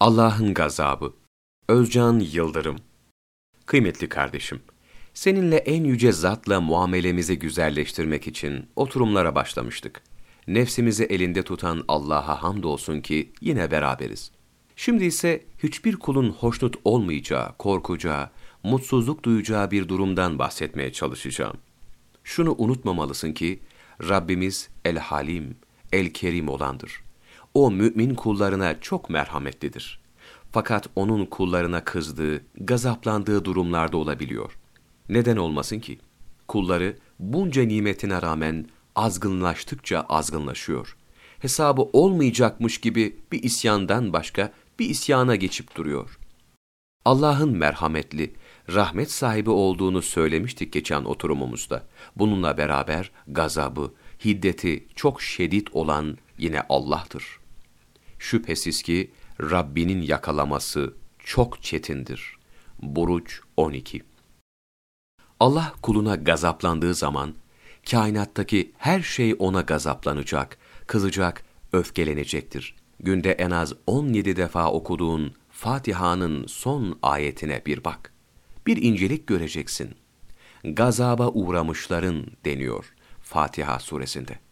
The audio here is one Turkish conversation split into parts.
Allah'ın gazabı. Özcan Yıldırım. Kıymetli kardeşim, seninle en yüce zatla muamelemizi güzelleştirmek için oturumlara başlamıştık. Nefsimizi elinde tutan Allah'a hamdolsun ki yine beraberiz. Şimdi ise hiçbir kulun hoşnut olmayacağı, korkacağı, mutsuzluk duyacağı bir durumdan bahsetmeye çalışacağım. Şunu unutmamalısın ki Rabbimiz El-Halim, El-Kerim olandır. O mümin kullarına çok merhametlidir. Fakat onun kullarına kızdığı, gazaplandığı durumlarda olabiliyor. Neden olmasın ki? Kulları bunca nimetine rağmen azgınlaştıkça azgınlaşıyor. Hesabı olmayacakmış gibi bir isyandan başka bir isyana geçip duruyor. Allah'ın merhametli, rahmet sahibi olduğunu söylemiştik geçen oturumumuzda. Bununla beraber gazabı, hiddeti çok şiddet olan yine Allah'tır. Şüphesiz ki Rabbinin yakalaması çok çetindir. Buruç 12 Allah kuluna gazaplandığı zaman, kainattaki her şey ona gazaplanacak, kızacak, öfkelenecektir. Günde en az 17 defa okuduğun Fatiha'nın son ayetine bir bak. Bir incelik göreceksin. Gazaba uğramışların deniyor Fatiha suresinde.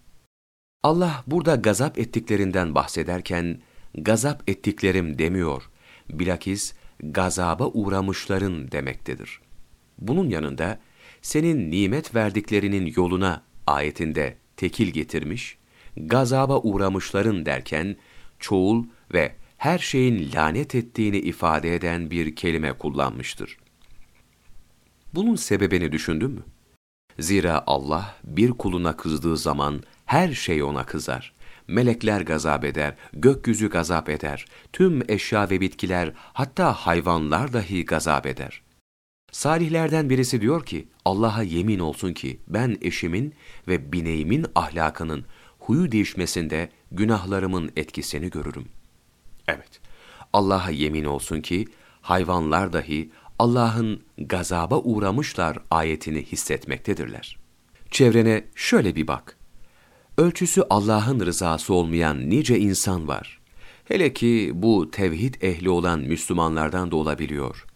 Allah burada gazap ettiklerinden bahsederken, gazap ettiklerim demiyor, bilakis gazaba uğramışların demektedir. Bunun yanında, senin nimet verdiklerinin yoluna ayetinde tekil getirmiş, gazaba uğramışların derken, çoğul ve her şeyin lanet ettiğini ifade eden bir kelime kullanmıştır. Bunun sebebini düşündün mü? Zira Allah bir kuluna kızdığı zaman her şey ona kızar. Melekler gazap eder, gökyüzü gazap eder, tüm eşya ve bitkiler, hatta hayvanlar dahi gazap eder. Salihlerden birisi diyor ki, Allah'a yemin olsun ki ben eşimin ve bineğimin ahlakının huyu değişmesinde günahlarımın etkisini görürüm. Evet, Allah'a yemin olsun ki hayvanlar dahi Allah'ın gazaba uğramışlar ayetini hissetmektedirler. Çevrene şöyle bir bak. Ölçüsü Allah'ın rızası olmayan nice insan var. Hele ki bu tevhid ehli olan Müslümanlardan da olabiliyor.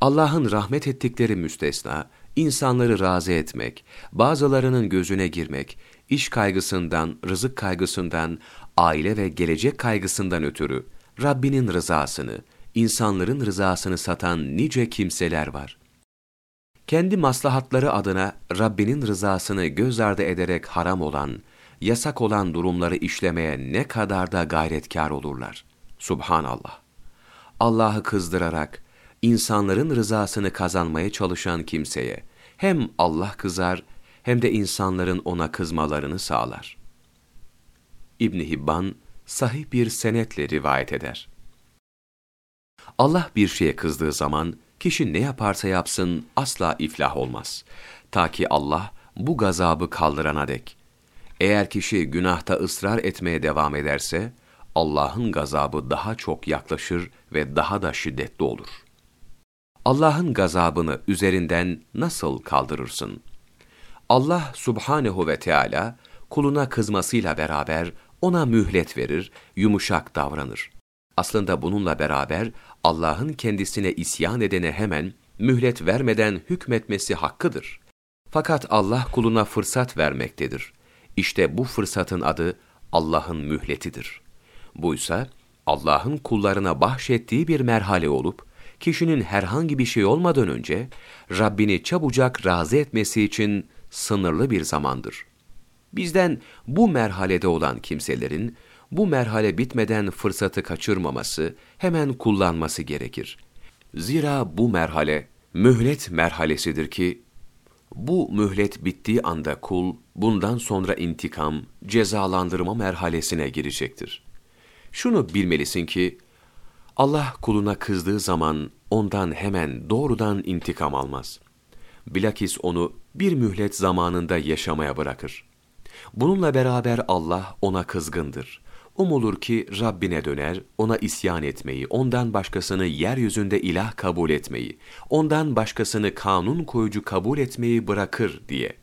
Allah'ın rahmet ettikleri müstesna, insanları razı etmek, bazılarının gözüne girmek, iş kaygısından, rızık kaygısından, aile ve gelecek kaygısından ötürü Rabbinin rızasını, insanların rızasını satan nice kimseler var. Kendi maslahatları adına Rabbinin rızasını göz ardı ederek haram olan, yasak olan durumları işlemeye ne kadar da gayretkar olurlar. Subhanallah. Allah'ı kızdırarak, insanların rızasını kazanmaya çalışan kimseye, hem Allah kızar, hem de insanların ona kızmalarını sağlar. İbn Hibban, sahih bir senetle rivayet eder. Allah bir şeye kızdığı zaman, kişi ne yaparsa yapsın asla iflah olmaz. Ta ki Allah bu gazabı kaldırana dek. Eğer kişi günahta ısrar etmeye devam ederse, Allah'ın gazabı daha çok yaklaşır ve daha da şiddetli olur. Allah'ın gazabını üzerinden nasıl kaldırırsın? Allah subhanehu ve Teala kuluna kızmasıyla beraber ona mühlet verir, yumuşak davranır. Aslında bununla beraber Allah'ın kendisine isyan edene hemen mühlet vermeden hükmetmesi hakkıdır. Fakat Allah kuluna fırsat vermektedir. İşte bu fırsatın adı Allah'ın mühletidir. Buysa Allah'ın kullarına bahşettiği bir merhale olup, kişinin herhangi bir şey olmadan önce Rabbini çabucak razı etmesi için sınırlı bir zamandır. Bizden bu merhalede olan kimselerin bu merhale bitmeden fırsatı kaçırmaması, hemen kullanması gerekir. Zira bu merhale mühlet merhalesidir ki bu mühlet bittiği anda kul bundan sonra intikam, cezalandırma merhalesine girecektir. Şunu bilmelisin ki Allah kuluna kızdığı zaman ondan hemen doğrudan intikam almaz. Bilakis onu bir mühlet zamanında yaşamaya bırakır. Bununla beraber Allah ona kızgındır. Umulur ki Rabbine döner, ona isyan etmeyi, ondan başkasını yeryüzünde ilah kabul etmeyi, ondan başkasını kanun koyucu kabul etmeyi bırakır diye.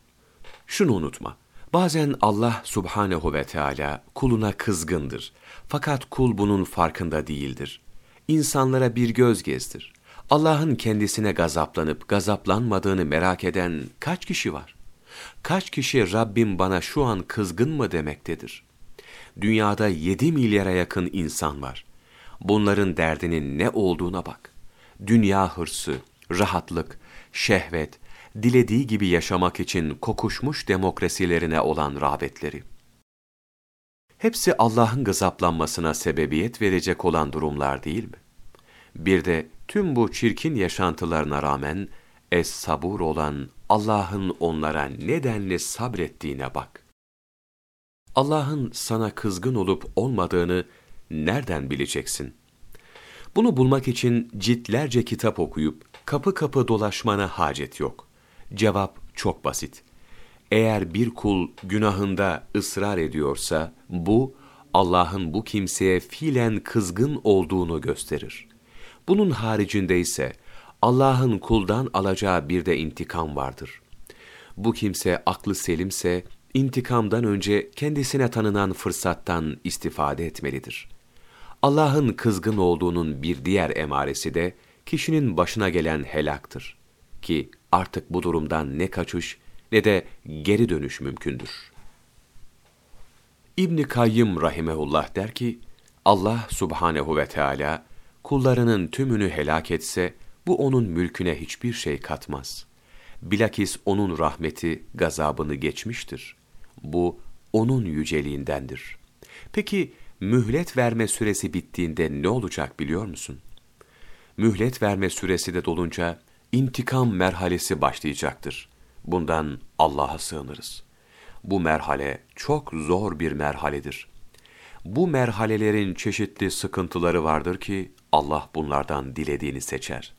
Şunu unutma, bazen Allah subhanehu ve Teala kuluna kızgındır. Fakat kul bunun farkında değildir. insanlara bir göz gezdir. Allah'ın kendisine gazaplanıp gazaplanmadığını merak eden kaç kişi var? Kaç kişi Rabbim bana şu an kızgın mı demektedir? Dünyada 7 milyara yakın insan var. Bunların derdinin ne olduğuna bak. Dünya hırsı, rahatlık, şehvet, dilediği gibi yaşamak için kokuşmuş demokrasilerine olan rağbetleri. Hepsi Allah'ın gazaplanmasına sebebiyet verecek olan durumlar değil mi? Bir de tüm bu çirkin yaşantılarına rağmen es-sabur olan Allah'ın onlara nedenle sabrettiğine bak. Allah'ın sana kızgın olup olmadığını nereden bileceksin? Bunu bulmak için ciltlerce kitap okuyup kapı kapı dolaşmana hacet yok. Cevap çok basit. Eğer bir kul günahında ısrar ediyorsa, bu Allah'ın bu kimseye fiilen kızgın olduğunu gösterir. Bunun haricinde ise Allah'ın kuldan alacağı bir de intikam vardır. Bu kimse aklı selimse, intikamdan önce kendisine tanınan fırsattan istifade etmelidir. Allah'ın kızgın olduğunun bir diğer emaresi de, kişinin başına gelen helaktır. Ki artık bu durumdan ne kaçış ne de geri dönüş mümkündür. İbn Kayyım rahimehullah der ki, Allah subhanehu ve Teala kullarının tümünü helak etse, bu onun mülküne hiçbir şey katmaz. Bilakis onun rahmeti gazabını geçmiştir. Bu onun yüceliğindendir. Peki mühlet verme süresi bittiğinde ne olacak biliyor musun? Mühlet verme süresi de dolunca intikam merhalesi başlayacaktır. Bundan Allah'a sığınırız. Bu merhale çok zor bir merhaledir. Bu merhalelerin çeşitli sıkıntıları vardır ki Allah bunlardan dilediğini seçer.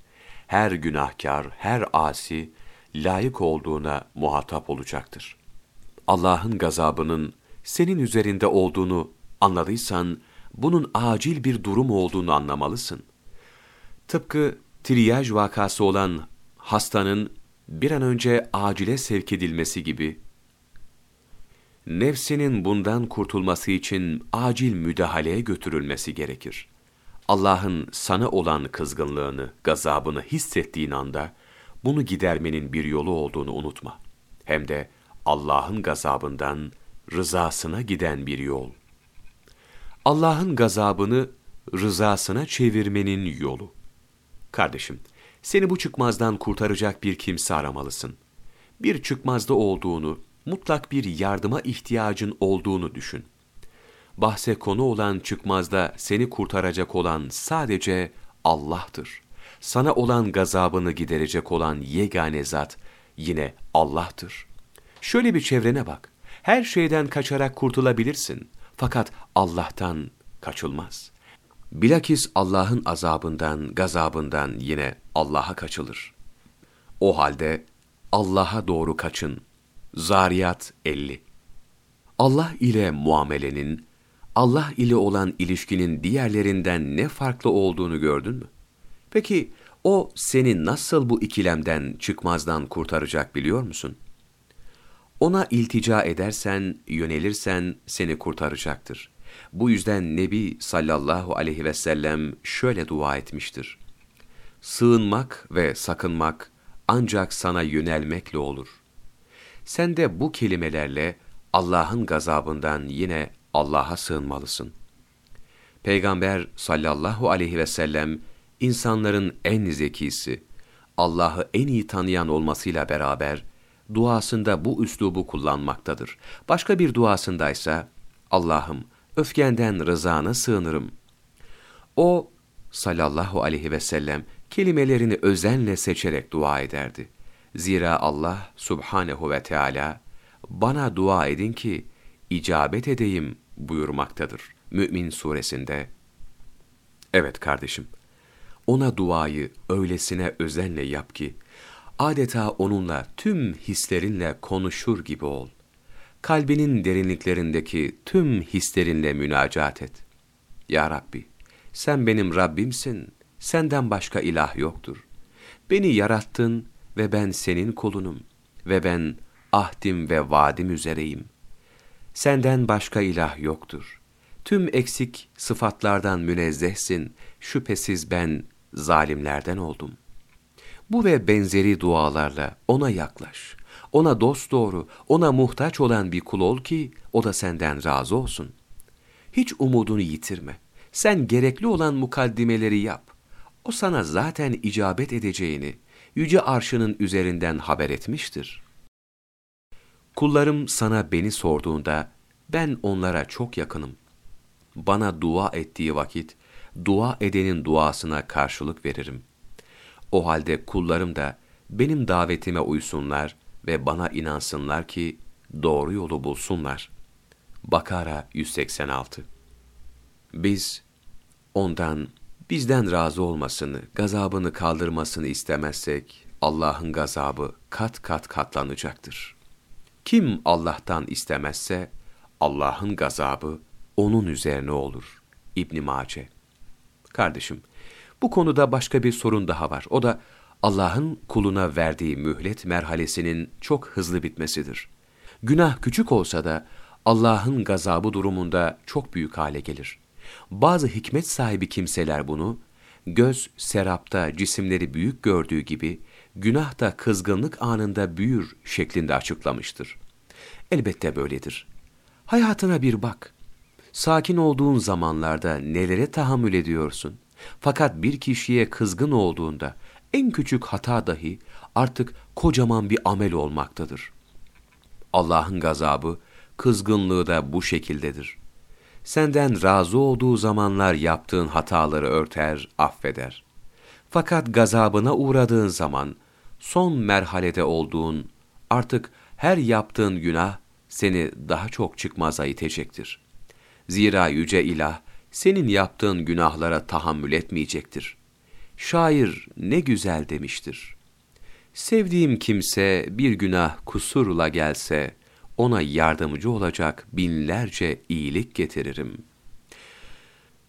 Her günahkar, her asi layık olduğuna muhatap olacaktır. Allah'ın gazabının senin üzerinde olduğunu anladıysan, bunun acil bir durum olduğunu anlamalısın. Tıpkı triyaj vakası olan hastanın bir an önce acile sevk edilmesi gibi, nefsinin bundan kurtulması için acil müdahaleye götürülmesi gerekir. Allah'ın sana olan kızgınlığını, gazabını hissettiğin anda, bunu gidermenin bir yolu olduğunu unutma. Hem de Allah'ın gazabından rızasına giden bir yol. Allah'ın gazabını rızasına çevirmenin yolu. Kardeşim, seni bu çıkmazdan kurtaracak bir kimse aramalısın. Bir çıkmazda olduğunu, mutlak bir yardıma ihtiyacın olduğunu düşün. Bahse konu olan çıkmazda seni kurtaracak olan sadece Allah'tır. Sana olan gazabını giderecek olan yegane zat yine Allah'tır. Şöyle bir çevrene bak. Her şeyden kaçarak kurtulabilirsin. Fakat Allah'tan kaçılmaz. Bilakis Allah'ın azabından, gazabından yine Allah'a kaçılır. O halde Allah'a doğru kaçın. Zariyat 50 Allah ile muamelenin, Allah ile olan ilişkinin diğerlerinden ne farklı olduğunu gördün mü? Peki o seni nasıl bu ikilemden, çıkmazdan kurtaracak biliyor musun? Ona iltica edersen, yönelirsen seni kurtaracaktır. Bu yüzden Nebi sallallahu aleyhi ve sellem şöyle dua etmiştir. Sığınmak ve sakınmak ancak sana yönelmekle olur. Sen de bu kelimelerle Allah'ın gazabından yine Allah'a sığınmalısın. Peygamber sallallahu aleyhi ve sellem insanların en zekisi, Allah'ı en iyi tanıyan olmasıyla beraber duasında bu üslubu kullanmaktadır. Başka bir duasındaysa Allah'ım öfkenden rızana sığınırım. O sallallahu aleyhi ve sellem kelimelerini özenle seçerek dua ederdi. Zira Allah subhanehu ve Teala bana dua edin ki icabet edeyim buyurmaktadır. Mü'min suresinde. Evet kardeşim, ona duayı öylesine özenle yap ki, adeta onunla tüm hislerinle konuşur gibi ol kalbinin derinliklerindeki tüm hislerinle münacat et. Ya Rabbi, sen benim Rabbimsin, senden başka ilah yoktur. Beni yarattın ve ben senin kulunum ve ben ahdim ve vadim üzereyim. Senden başka ilah yoktur. Tüm eksik sıfatlardan münezzehsin, şüphesiz ben zalimlerden oldum. Bu ve benzeri dualarla ona yaklaş. Ona dost doğru, ona muhtaç olan bir kul ol ki o da senden razı olsun. Hiç umudunu yitirme. Sen gerekli olan mukaddimeleri yap. O sana zaten icabet edeceğini yüce arşının üzerinden haber etmiştir. Kullarım sana beni sorduğunda ben onlara çok yakınım. Bana dua ettiği vakit dua edenin duasına karşılık veririm. O halde kullarım da benim davetime uysunlar ve bana inansınlar ki doğru yolu bulsunlar. Bakara 186 Biz ondan bizden razı olmasını, gazabını kaldırmasını istemezsek Allah'ın gazabı kat kat katlanacaktır. Kim Allah'tan istemezse Allah'ın gazabı onun üzerine olur. İbn Mace. Kardeşim, bu konuda başka bir sorun daha var. O da Allah'ın kuluna verdiği mühlet merhalesinin çok hızlı bitmesidir. Günah küçük olsa da Allah'ın gazabı durumunda çok büyük hale gelir. Bazı hikmet sahibi kimseler bunu, göz serapta cisimleri büyük gördüğü gibi, günah da kızgınlık anında büyür şeklinde açıklamıştır. Elbette böyledir. Hayatına bir bak. Sakin olduğun zamanlarda nelere tahammül ediyorsun? Fakat bir kişiye kızgın olduğunda en küçük hata dahi artık kocaman bir amel olmaktadır. Allah'ın gazabı, kızgınlığı da bu şekildedir. Senden razı olduğu zamanlar yaptığın hataları örter, affeder. Fakat gazabına uğradığın zaman, son merhalede olduğun, artık her yaptığın günah seni daha çok çıkmaza itecektir. Zira yüce ilah, senin yaptığın günahlara tahammül etmeyecektir. Şair ne güzel demiştir. Sevdiğim kimse bir günah kusurla gelse, ona yardımcı olacak binlerce iyilik getiririm.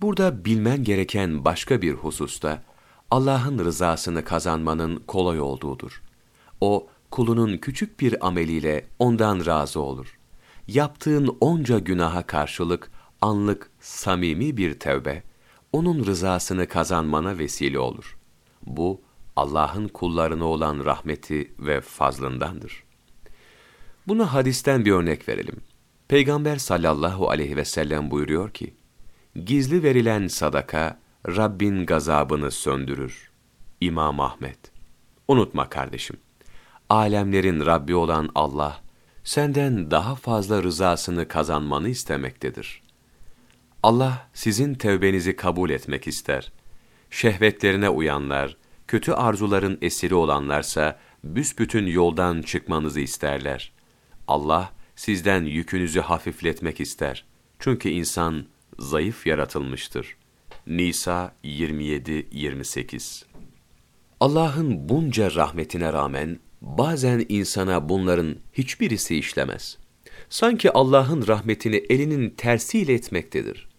Burada bilmen gereken başka bir hususta, Allah'ın rızasını kazanmanın kolay olduğudur. O, kulunun küçük bir ameliyle ondan razı olur. Yaptığın onca günaha karşılık anlık samimi bir tevbe, onun rızasını kazanmana vesile olur. Bu, Allah'ın kullarına olan rahmeti ve fazlındandır. Buna hadisten bir örnek verelim. Peygamber sallallahu aleyhi ve sellem buyuruyor ki, Gizli verilen sadaka, Rabbin gazabını söndürür. İmam Ahmet. Unutma kardeşim, alemlerin Rabbi olan Allah, senden daha fazla rızasını kazanmanı istemektedir. Allah sizin tevbenizi kabul etmek ister. Şehvetlerine uyanlar, kötü arzuların esiri olanlarsa büsbütün yoldan çıkmanızı isterler. Allah sizden yükünüzü hafifletmek ister. Çünkü insan zayıf yaratılmıştır. Nisa 27-28 Allah'ın bunca rahmetine rağmen bazen insana bunların hiçbirisi işlemez. Sanki Allah'ın rahmetini elinin tersiyle etmektedir.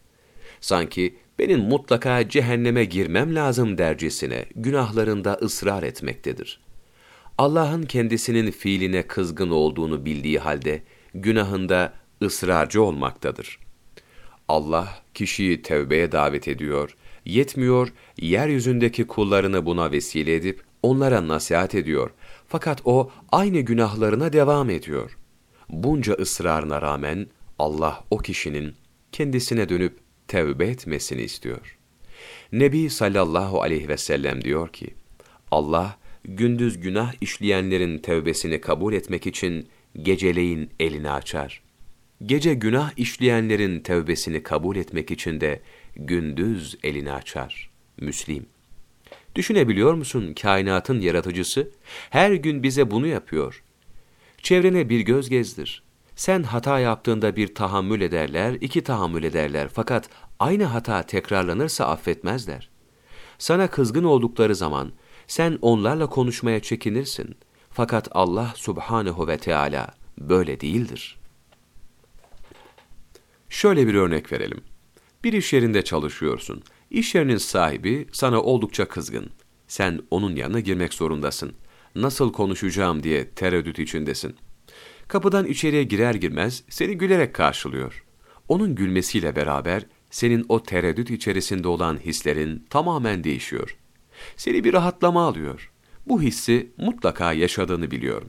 Sanki benim mutlaka cehenneme girmem lazım dercesine günahlarında ısrar etmektedir. Allah'ın kendisinin fiiline kızgın olduğunu bildiği halde günahında ısrarcı olmaktadır. Allah kişiyi tevbeye davet ediyor, yetmiyor, yeryüzündeki kullarını buna vesile edip onlara nasihat ediyor. Fakat o aynı günahlarına devam ediyor. Bunca ısrarına rağmen Allah o kişinin kendisine dönüp tevbe etmesini istiyor. Nebi sallallahu aleyhi ve sellem diyor ki, Allah gündüz günah işleyenlerin tevbesini kabul etmek için geceleyin elini açar. Gece günah işleyenlerin tevbesini kabul etmek için de gündüz elini açar. Müslim. Düşünebiliyor musun kainatın yaratıcısı? Her gün bize bunu yapıyor. Çevrene bir göz gezdir. Sen hata yaptığında bir tahammül ederler, iki tahammül ederler. Fakat aynı hata tekrarlanırsa affetmezler. Sana kızgın oldukları zaman sen onlarla konuşmaya çekinirsin. Fakat Allah subhanehu ve Teala böyle değildir. Şöyle bir örnek verelim. Bir iş yerinde çalışıyorsun. İş yerinin sahibi sana oldukça kızgın. Sen onun yanına girmek zorundasın. Nasıl konuşacağım diye tereddüt içindesin. Kapıdan içeriye girer girmez seni gülerek karşılıyor. Onun gülmesiyle beraber senin o tereddüt içerisinde olan hislerin tamamen değişiyor. Seni bir rahatlama alıyor. Bu hissi mutlaka yaşadığını biliyorum.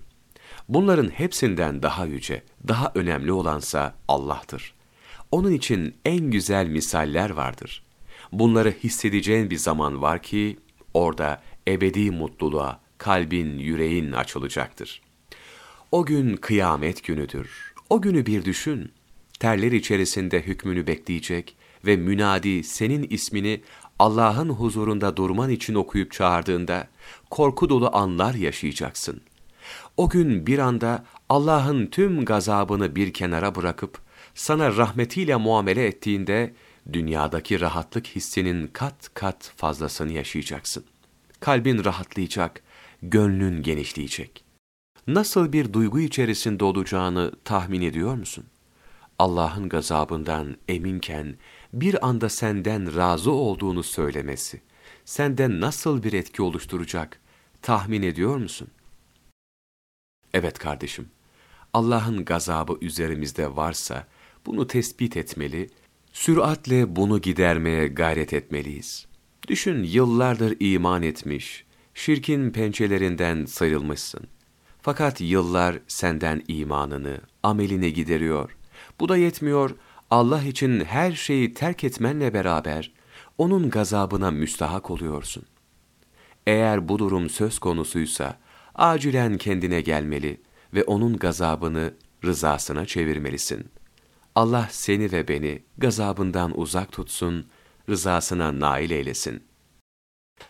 Bunların hepsinden daha yüce, daha önemli olansa Allah'tır. Onun için en güzel misaller vardır. Bunları hissedeceğin bir zaman var ki, orada ebedi mutluluğa kalbin, yüreğin açılacaktır. O gün kıyamet günüdür. O günü bir düşün. Terler içerisinde hükmünü bekleyecek ve münadi senin ismini Allah'ın huzurunda durman için okuyup çağırdığında korku dolu anlar yaşayacaksın. O gün bir anda Allah'ın tüm gazabını bir kenara bırakıp sana rahmetiyle muamele ettiğinde dünyadaki rahatlık hissinin kat kat fazlasını yaşayacaksın. Kalbin rahatlayacak, gönlün genişleyecek. Nasıl bir duygu içerisinde olacağını tahmin ediyor musun? Allah'ın gazabından eminken bir anda senden razı olduğunu söylemesi, senden nasıl bir etki oluşturacak tahmin ediyor musun? Evet kardeşim, Allah'ın gazabı üzerimizde varsa bunu tespit etmeli, süratle bunu gidermeye gayret etmeliyiz. Düşün yıllardır iman etmiş, şirkin pençelerinden sayılmışsın. Fakat yıllar senden imanını, amelini gideriyor. Bu da yetmiyor, Allah için her şeyi terk etmenle beraber, onun gazabına müstahak oluyorsun. Eğer bu durum söz konusuysa, acilen kendine gelmeli ve onun gazabını rızasına çevirmelisin. Allah seni ve beni gazabından uzak tutsun, rızasına nail eylesin.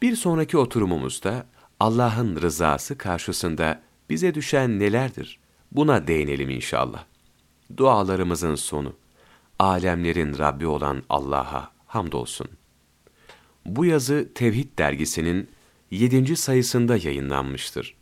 Bir sonraki oturumumuzda Allah'ın rızası karşısında bize düşen nelerdir? Buna değinelim inşallah. Dualarımızın sonu, alemlerin Rabbi olan Allah'a hamdolsun. Bu yazı Tevhid dergisinin 7. sayısında yayınlanmıştır.